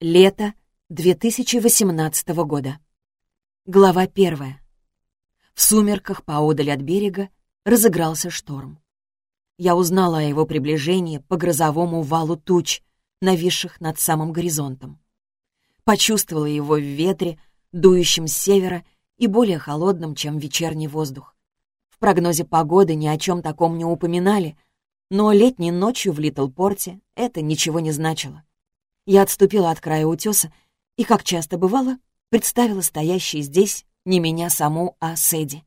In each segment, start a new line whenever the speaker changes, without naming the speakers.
Лето 2018 года. Глава первая. В сумерках поодаль от берега разыгрался шторм. Я узнала о его приближении по грозовому валу туч, нависших над самым горизонтом. Почувствовала его в ветре, дующем с севера и более холодном, чем вечерний воздух. В прогнозе погоды ни о чем таком не упоминали, но летней ночью в Литлпорте это ничего не значило. Я отступила от края утеса и, как часто бывало, представила стоящей здесь не меня саму, а Сэдди.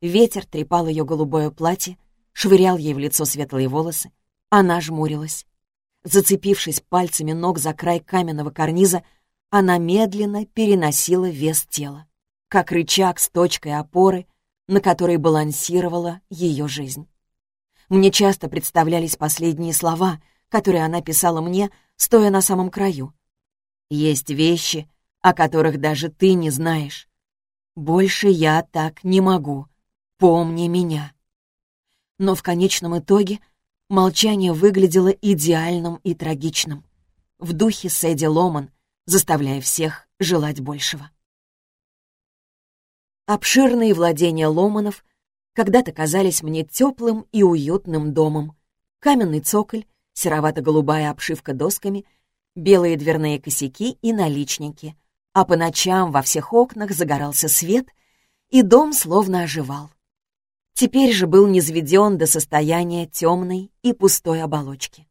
Ветер трепал ее голубое платье, швырял ей в лицо светлые волосы. Она жмурилась. Зацепившись пальцами ног за край каменного карниза, она медленно переносила вес тела, как рычаг с точкой опоры, на которой балансировала ее жизнь. Мне часто представлялись последние слова, которые она писала мне, стоя на самом краю. «Есть вещи, о которых даже ты не знаешь. Больше я так не могу. Помни меня». Но в конечном итоге молчание выглядело идеальным и трагичным. В духе Сэдди Ломан, заставляя всех желать большего. Обширные владения Ломанов когда-то казались мне теплым и уютным домом. Каменный цоколь, серовато-голубая обшивка досками, белые дверные косяки и наличники, а по ночам во всех окнах загорался свет, и дом словно оживал. Теперь же был низведен до состояния темной и пустой оболочки.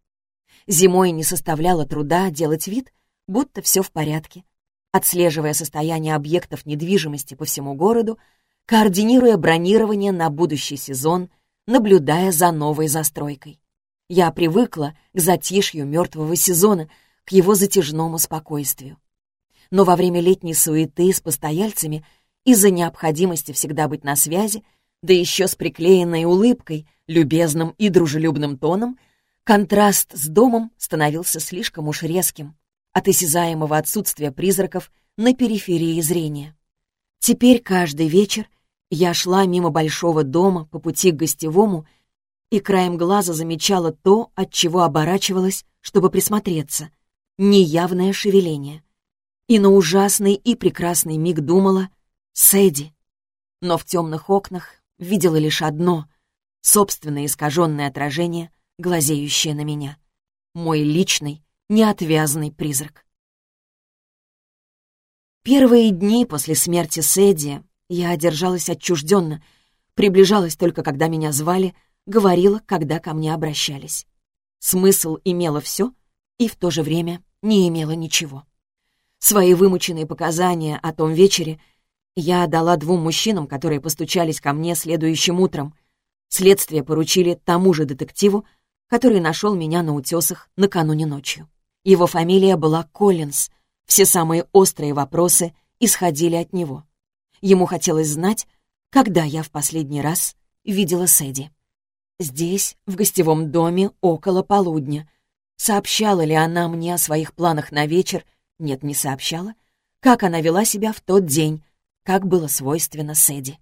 Зимой не составляло труда делать вид, будто все в порядке, отслеживая состояние объектов недвижимости по всему городу, координируя бронирование на будущий сезон, наблюдая за новой застройкой. Я привыкла к затишью мертвого сезона, к его затяжному спокойствию. Но во время летней суеты с постояльцами, из-за необходимости всегда быть на связи, да еще с приклеенной улыбкой, любезным и дружелюбным тоном, контраст с домом становился слишком уж резким от осязаемого отсутствия призраков на периферии зрения. Теперь каждый вечер я шла мимо большого дома по пути к гостевому и краем глаза замечала то, от чего оборачивалась, чтобы присмотреться. Неявное шевеление. И на ужасный и прекрасный миг думала «Сэдди». Но в темных окнах видела лишь одно — собственное искаженное отражение, глазеющее на меня. Мой личный, неотвязный призрак. Первые дни после смерти Сэдди я держалась отчужденно, приближалась только когда меня звали — говорила, когда ко мне обращались. Смысл имело все и в то же время не имело ничего. Свои вымученные показания о том вечере я дала двум мужчинам, которые постучались ко мне следующим утром. Следствие поручили тому же детективу, который нашел меня на утесах накануне ночью. Его фамилия была Коллинз. Все самые острые вопросы исходили от него. Ему хотелось знать, когда я в последний раз видела Сэдди. Здесь, в гостевом доме, около полудня. Сообщала ли она мне о своих планах на вечер? Нет, не сообщала. Как она вела себя в тот день? Как было свойственно Сэдди?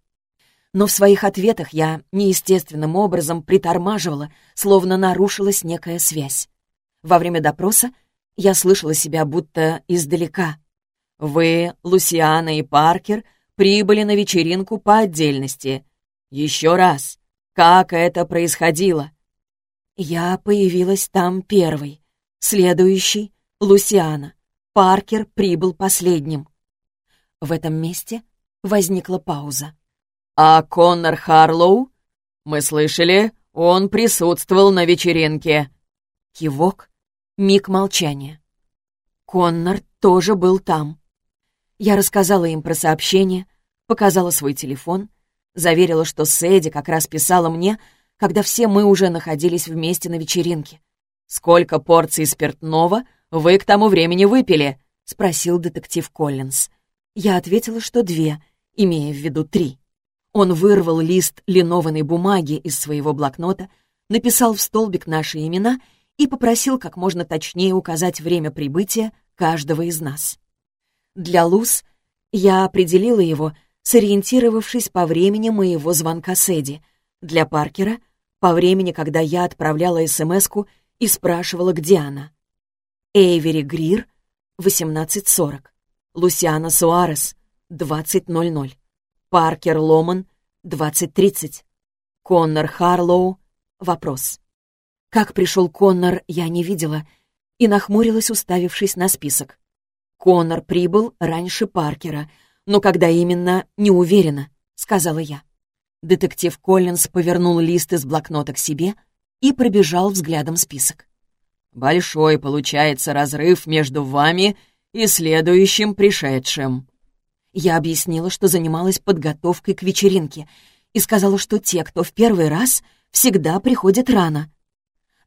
Но в своих ответах я неестественным образом притормаживала, словно нарушилась некая связь. Во время допроса я слышала себя будто издалека. «Вы, Лусиана и Паркер, прибыли на вечеринку по отдельности. Еще раз, как это происходило?» Я появилась там первой. Следующий — Лусиана. Паркер прибыл последним. В этом месте возникла пауза. «А Коннор Харлоу? Мы слышали, он присутствовал на вечеринке». Кивок, миг молчания. Коннор тоже был там. Я рассказала им про сообщение, показала свой телефон — Заверила, что Сэдди как раз писала мне, когда все мы уже находились вместе на вечеринке. «Сколько порций спиртного вы к тому времени выпили?» — спросил детектив Коллинз. Я ответила, что две, имея в виду три. Он вырвал лист линованной бумаги из своего блокнота, написал в столбик наши имена и попросил как можно точнее указать время прибытия каждого из нас. Для Луз я определила его — сориентировавшись по времени моего звонка Сэдди. Для Паркера — по времени, когда я отправляла смс и спрашивала, где она. Эйвери Грир 18.40. Лусиана Суарес, 20.00. Паркер Ломан, 20.30. Коннор Харлоу. Вопрос. Как пришел Коннор, я не видела и нахмурилась, уставившись на список. Коннор прибыл раньше Паркера, но когда именно, не уверена, сказала я. Детектив Коллинз повернул лист из блокнота к себе и пробежал взглядом список. «Большой получается разрыв между вами и следующим пришедшим». Я объяснила, что занималась подготовкой к вечеринке и сказала, что те, кто в первый раз, всегда приходят рано.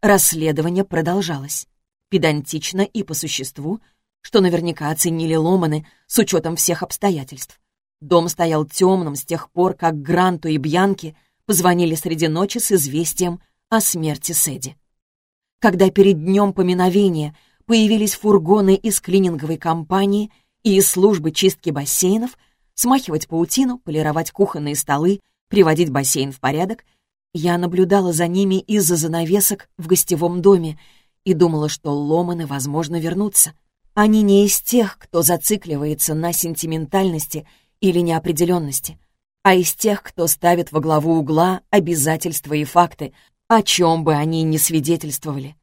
Расследование продолжалось. Педантично и по существу, что наверняка оценили Ломаны с учетом всех обстоятельств. Дом стоял темным с тех пор, как Гранту и Бьянке позвонили среди ночи с известием о смерти Сэдди. Когда перед днем поминовения появились фургоны из клининговой компании и из службы чистки бассейнов, смахивать паутину, полировать кухонные столы, приводить бассейн в порядок, я наблюдала за ними из-за занавесок в гостевом доме и думала, что Ломаны, возможно, вернутся. Они не из тех, кто зацикливается на сентиментальности или неопределенности, а из тех, кто ставит во главу угла обязательства и факты, о чем бы они ни свидетельствовали.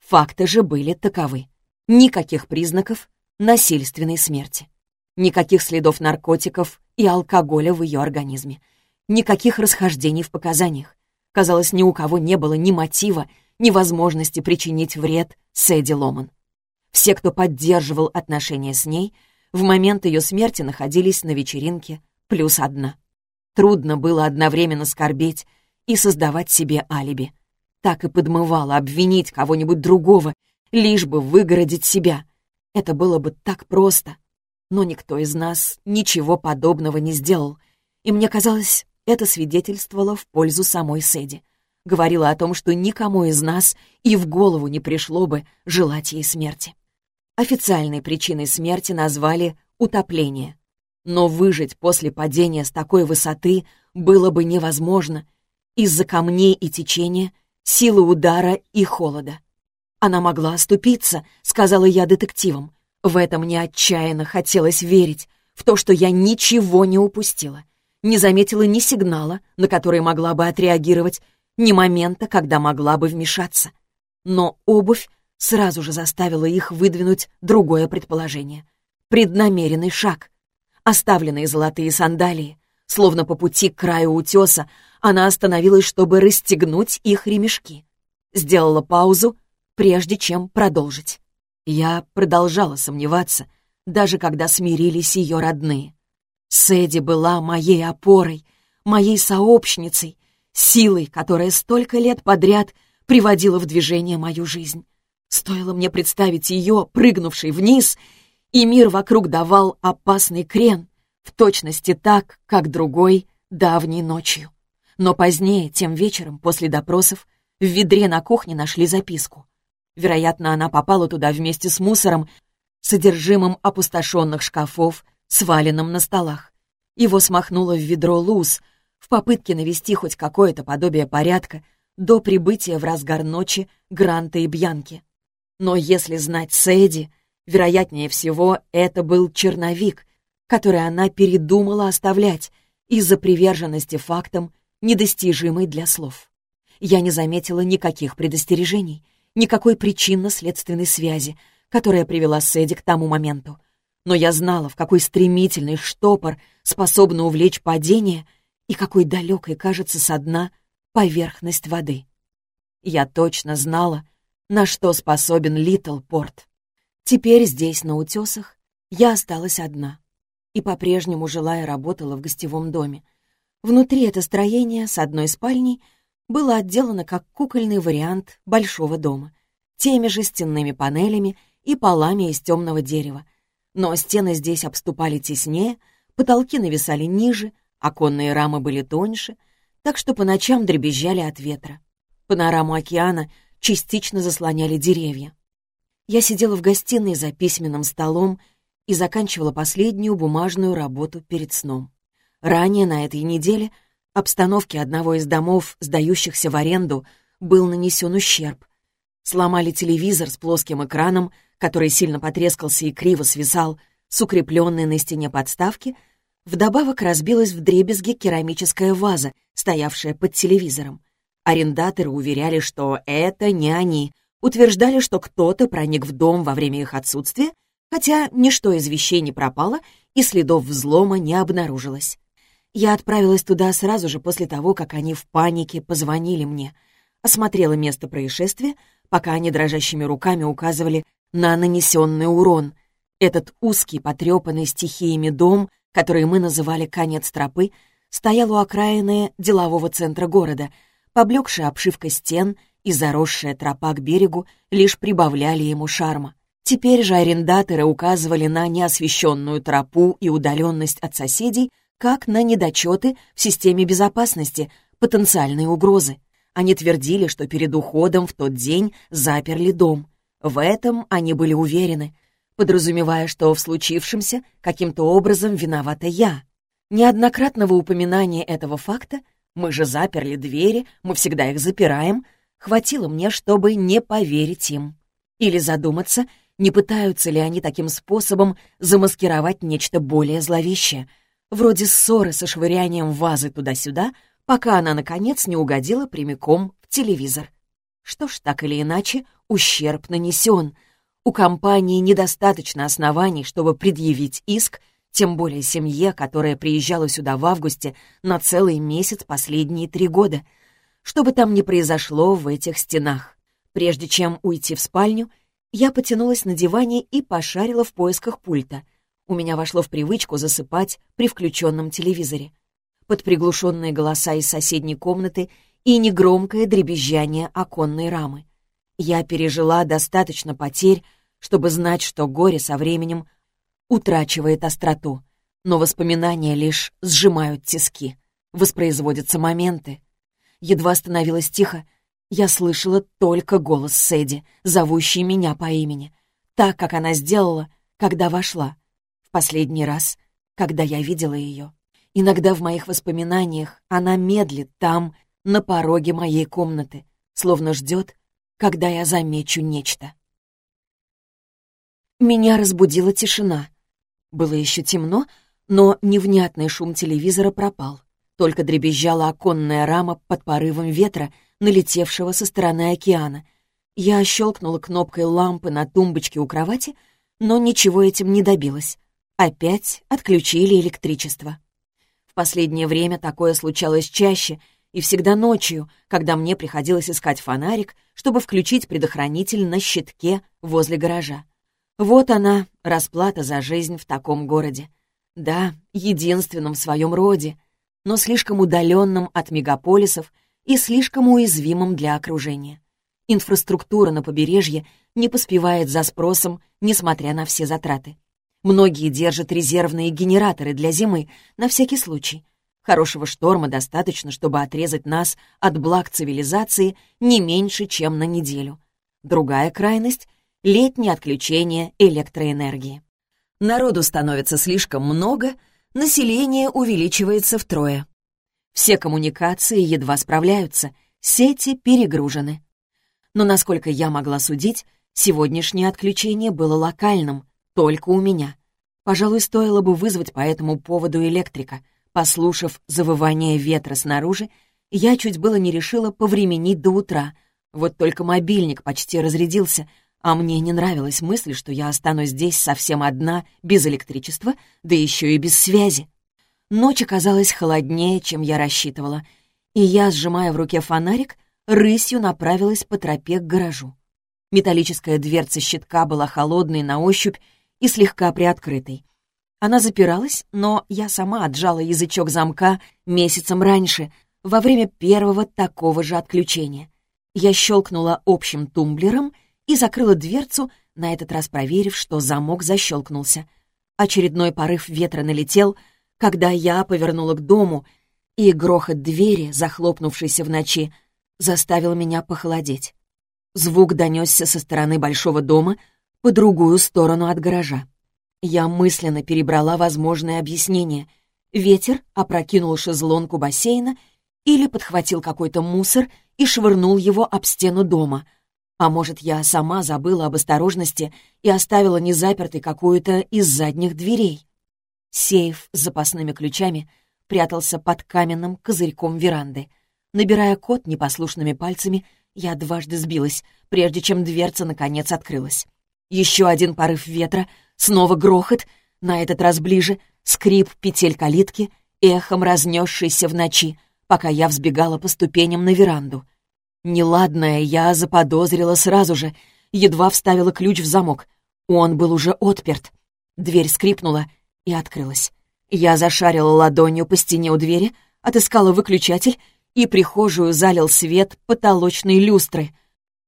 Факты же были таковы. Никаких признаков насильственной смерти. Никаких следов наркотиков и алкоголя в ее организме. Никаких расхождений в показаниях. Казалось, ни у кого не было ни мотива, ни возможности причинить вред Сэдди Ломан. Все, кто поддерживал отношения с ней, в момент ее смерти находились на вечеринке плюс одна. Трудно было одновременно скорбеть и создавать себе алиби. Так и подмывало обвинить кого-нибудь другого, лишь бы выгородить себя. Это было бы так просто. Но никто из нас ничего подобного не сделал. И мне казалось, это свидетельствовало в пользу самой Сэдди. Говорило о том, что никому из нас и в голову не пришло бы желать ей смерти. Официальной причиной смерти назвали утопление. Но выжить после падения с такой высоты было бы невозможно из-за камней и течения, силы удара и холода. «Она могла оступиться», — сказала я детективам. В это мне отчаянно хотелось верить, в то, что я ничего не упустила. Не заметила ни сигнала, на который могла бы отреагировать, ни момента, когда могла бы вмешаться. Но обувь сразу же заставила их выдвинуть другое предположение. Преднамеренный шаг. Оставленные золотые сандалии. Словно по пути к краю утеса, она остановилась, чтобы расстегнуть их ремешки. Сделала паузу, прежде чем продолжить. Я продолжала сомневаться, даже когда смирились ее родные. Сэдди была моей опорой, моей сообщницей, силой, которая столько лет подряд приводила в движение мою жизнь. Стоило мне представить ее, прыгнувшей вниз, и мир вокруг давал опасный крен, в точности так, как другой давней ночью. Но позднее, тем вечером, после допросов, в ведре на кухне нашли записку. Вероятно, она попала туда вместе с мусором, содержимым опустошенных шкафов, сваленным на столах. Его смахнуло в ведро Луз в попытке навести хоть какое-то подобие порядка до прибытия в разгар ночи Гранта и Бьянки. Но если знать Сэдди, вероятнее всего, это был черновик, который она передумала оставлять из-за приверженности фактам, недостижимой для слов. Я не заметила никаких предостережений, никакой причинно-следственной связи, которая привела Сэдди к тому моменту. Но я знала, в какой стремительный штопор способна увлечь падение и какой далекой кажется со дна поверхность воды. Я точно знала, на что способен Литл Порт. Теперь здесь, на утесах, я осталась одна и по-прежнему жила и работала в гостевом доме. Внутри это строение с одной спальней было отделано как кукольный вариант большого дома, теми же стенными панелями и полами из темного дерева. Но стены здесь обступали теснее, потолки нависали ниже, оконные рамы были тоньше, так что по ночам дребезжали от ветра. Панораму океана частично заслоняли деревья. Я сидела в гостиной за письменным столом и заканчивала последнюю бумажную работу перед сном. Ранее на этой неделе обстановке одного из домов, сдающихся в аренду, был нанесен ущерб. Сломали телевизор с плоским экраном, который сильно потрескался и криво свисал с укрепленной на стене подставки, вдобавок разбилась в дребезги керамическая ваза, стоявшая под телевизором. Арендаторы уверяли, что это не они, утверждали, что кто-то проник в дом во время их отсутствия, хотя ничто из вещей не пропало и следов взлома не обнаружилось. Я отправилась туда сразу же после того, как они в панике позвонили мне. Осмотрела место происшествия, пока они дрожащими руками указывали на нанесенный урон. Этот узкий, потрепанный стихиями дом, который мы называли «конец тропы», стоял у окраины делового центра города. Поблекшая обшивка стен и заросшая тропа к берегу лишь прибавляли ему шарма. Теперь же арендаторы указывали на неосвещенную тропу и удаленность от соседей — как на недочеты в системе безопасности, потенциальные угрозы. Они твердили, что перед уходом в тот день заперли дом. В этом они были уверены, подразумевая, что в случившемся каким-то образом виновата я. Неоднократного упоминания этого факта «мы же заперли двери, мы всегда их запираем» хватило мне, чтобы не поверить им. Или задуматься, не пытаются ли они таким способом замаскировать нечто более зловещее — вроде ссоры со швырянием вазы туда-сюда, пока она, наконец, не угодила прямиком в телевизор. Что ж, так или иначе, ущерб нанесен. У компании недостаточно оснований, чтобы предъявить иск, тем более семье, которая приезжала сюда в августе на целый месяц последние три года. Что бы там ни произошло в этих стенах. Прежде чем уйти в спальню, я потянулась на диване и пошарила в поисках пульта — у меня вошло в привычку засыпать при включенном телевизоре. Под приглушенные голоса из соседней комнаты и негромкое дребезжание оконной рамы. Я пережила достаточно потерь, чтобы знать, что горе со временем утрачивает остроту, но воспоминания лишь сжимают тиски, воспроизводятся моменты. Едва становилось тихо, я слышала только голос Сэдди, зовущий меня по имени, так, как она сделала, когда вошла. Последний раз, когда я видела ее. Иногда в моих воспоминаниях она медлит там, на пороге моей комнаты, словно ждет, когда я замечу нечто. Меня разбудила тишина. Было еще темно, но невнятный шум телевизора пропал. Только дребезжала оконная рама под порывом ветра, налетевшего со стороны океана. Я щелкнула кнопкой лампы на тумбочке у кровати, но ничего этим не добилась. Опять отключили электричество. В последнее время такое случалось чаще и всегда ночью, когда мне приходилось искать фонарик, чтобы включить предохранитель на щитке возле гаража. Вот она, расплата за жизнь в таком городе. Да, единственном в своем роде, но слишком удаленном от мегаполисов и слишком уязвимым для окружения. Инфраструктура на побережье не поспевает за спросом, несмотря на все затраты. Многие держат резервные генераторы для зимы, на всякий случай. Хорошего шторма достаточно, чтобы отрезать нас от благ цивилизации не меньше, чем на неделю. Другая крайность — летнее отключение электроэнергии. Народу становится слишком много, население увеличивается втрое. Все коммуникации едва справляются, сети перегружены. Но, насколько я могла судить, сегодняшнее отключение было локальным — только у меня. Пожалуй, стоило бы вызвать по этому поводу электрика. Послушав завывание ветра снаружи, я чуть было не решила повременить до утра. Вот только мобильник почти разрядился, а мне не нравилась мысль, что я останусь здесь совсем одна, без электричества, да еще и без связи. Ночь оказалась холоднее, чем я рассчитывала, и я, сжимая в руке фонарик, рысью направилась по тропе к гаражу. Металлическая дверца щитка была холодной на ощупь и слегка приоткрытой. Она запиралась, но я сама отжала язычок замка месяцем раньше, во время первого такого же отключения. Я щелкнула общим тумблером и закрыла дверцу, на этот раз проверив, что замок защелкнулся. Очередной порыв ветра налетел, когда я повернула к дому, и грохот двери, захлопнувшейся в ночи, заставил меня похолодеть. Звук донесся со стороны большого дома — по другую сторону от гаража. Я мысленно перебрала возможные объяснения. Ветер опрокинул шезлонг у бассейна или подхватил какой-то мусор и швырнул его об стену дома. А может, я сама забыла об осторожности и оставила незапертой какую-то из задних дверей? Сейф с запасными ключами прятался под каменным козырьком веранды. Набирая код непослушными пальцами, я дважды сбилась, прежде чем дверца наконец открылась. Еще один порыв ветра, снова грохот, на этот раз ближе, скрип петель калитки, эхом разнесшийся в ночи, пока я взбегала по ступеням на веранду. Неладное я заподозрила сразу же, едва вставила ключ в замок. Он был уже отперт. Дверь скрипнула и открылась. Я зашарила ладонью по стене у двери, отыскала выключатель и прихожую залил свет потолочной люстры.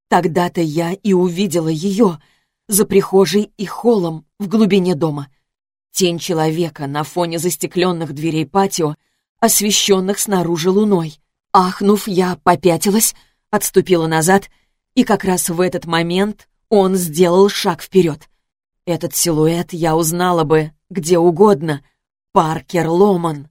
Тогда-то я и увидела ее за прихожей и холлом в глубине дома. Тень человека на фоне застекленных дверей патио, освещенных снаружи луной. Ахнув, я попятилась, отступила назад, и как раз в этот момент он сделал шаг вперед. Этот силуэт я узнала бы где угодно. Паркер Ломан.